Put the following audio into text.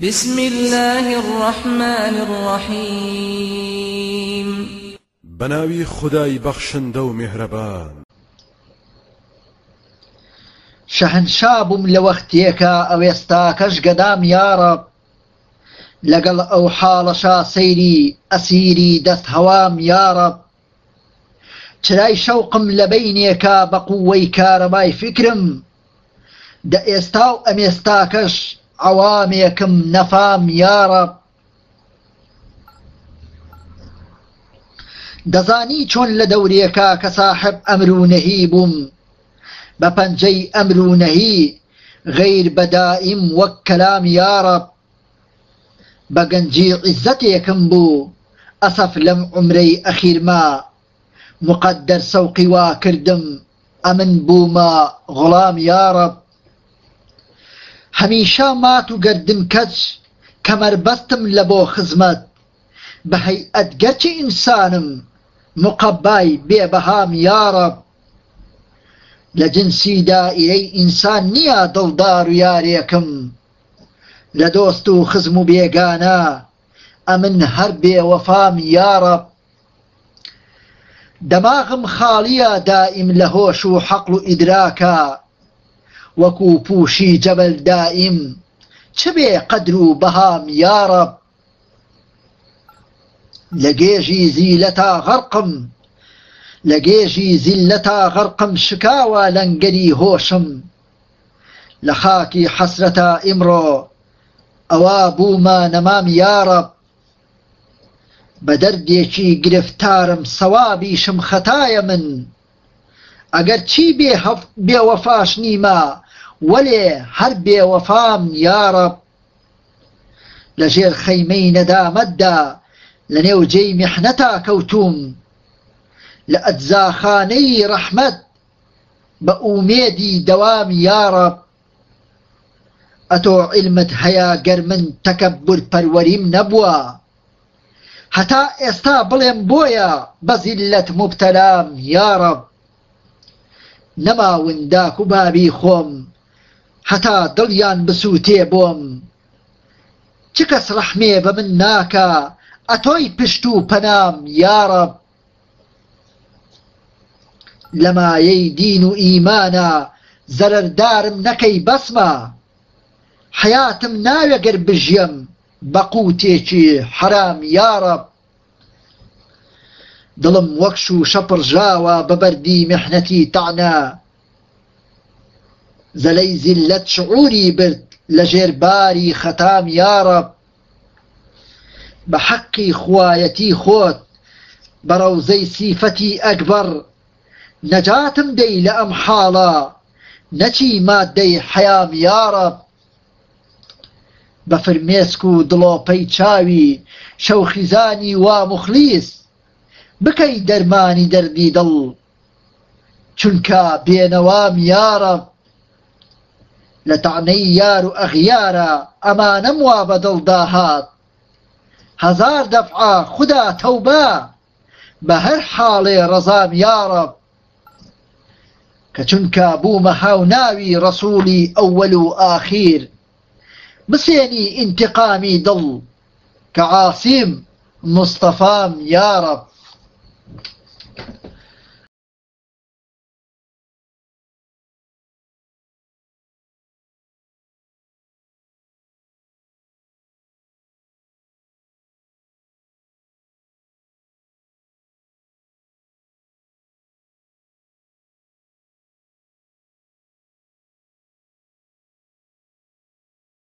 بسم الله الرحمن الرحيم بناوي خداي بخشن دو مهربان شەهنشابووم لە وەختیەکە ئەوێستا کەش گەدام یارە لەگەڵ ئەو حاڵەشا شا سيري اسيري هەوام هوام چرای رب لە بینێکە بە قووەی کارەبای فکرم دە ئێستا و ئەمێستا عواميكم نفام يا رب دزاني چون لدوريكا كصاحب امرو نهيبم ئەمر امرو نهي غير بدائم وكلام يا رب نەهی غیر بەدائیم وەک کەلام یارە بە گەنجی عیزەتێکم مقدر سوقي واكردم امن بوما غلام يا رب هەمیشا مات و گردم کەچ کەمەربەستم لە بۆ خزمەت بە هەیئەت گەرچی ئینسانم مقبای بێبهام یارە لە جنسی دائرەی ئینسان نییە دڵدار و یارێکم لە دۆست و خزم و بێگانە ئەمن هەر بێوەفام یارە دەماغم خاڵیە دائیم لە هۆش و حەقل و ئیدراکە وەکو پوشی جەبل دائیم چ بێ قەدر و بەهام یارب لە گێژی زیلەتا غەرقم لە گێژی زیلەتا غەرقم شکاوە لەنگەری هۆشم لە خاکی حەسرەتە ئیمڕۆ ئەوە بوومە نەمام یارب بە دەردێکی گرفتارم سەوابیشم خەتایە من ئەگەر چی بێ بێوەفاش نیما ولی هر بی وفام یارب لجير خيمي ندا مدا لنيو جي محنتا كوتوم لأجزا خاني رحمت بأوميدي دوام يا رب أتو علمت هيا قرمن تكبر پروريم نبوا حتى استا بلين بويا بزلة مبتلام يا رب نما ونداك بابي خوم هەتا دڵیان بسووتێ بۆم چ کەس ڕەحمێ بە من ناکە ئەتۆی پشت و پەنام یارب لەمایەی دین و ئیمانە زەرەردارم نەکەی بەسمە حياتم ناوێگەر بژیم بە قوتێکی حرام یارب دڵم وەکش و شەپڕژاوە بەبەردی مەحنەتی تاعە زەلەی زیلت شعوری برد لەژێر باری خەتام یارە بە حەقی خوایەتی خۆت بە ڕەوزەی سیفەتی ئەکبەر نەجاتم دەی لە ئەم حاڵە نەچی مادەی حەیام یارە بە فرمێسک و دڵۆپەی چاوی شەوخیزانی وا مخلیس بکەی دەرمانی دەردی دڵ چونکە بێنەوام یارە لە تەعنەی یار و ئەغیارە ئەمانەم وا بە دڵدا هات هەزار دەفعا خدا تەوبە بە هەر حاڵێ ڕەزام یارب کە چونکە بوومە هاو ناوی ڕەسوولی ئەوەل و ئاخیر بسێنی ئینتقامی كعاصيم مصطفام يا رب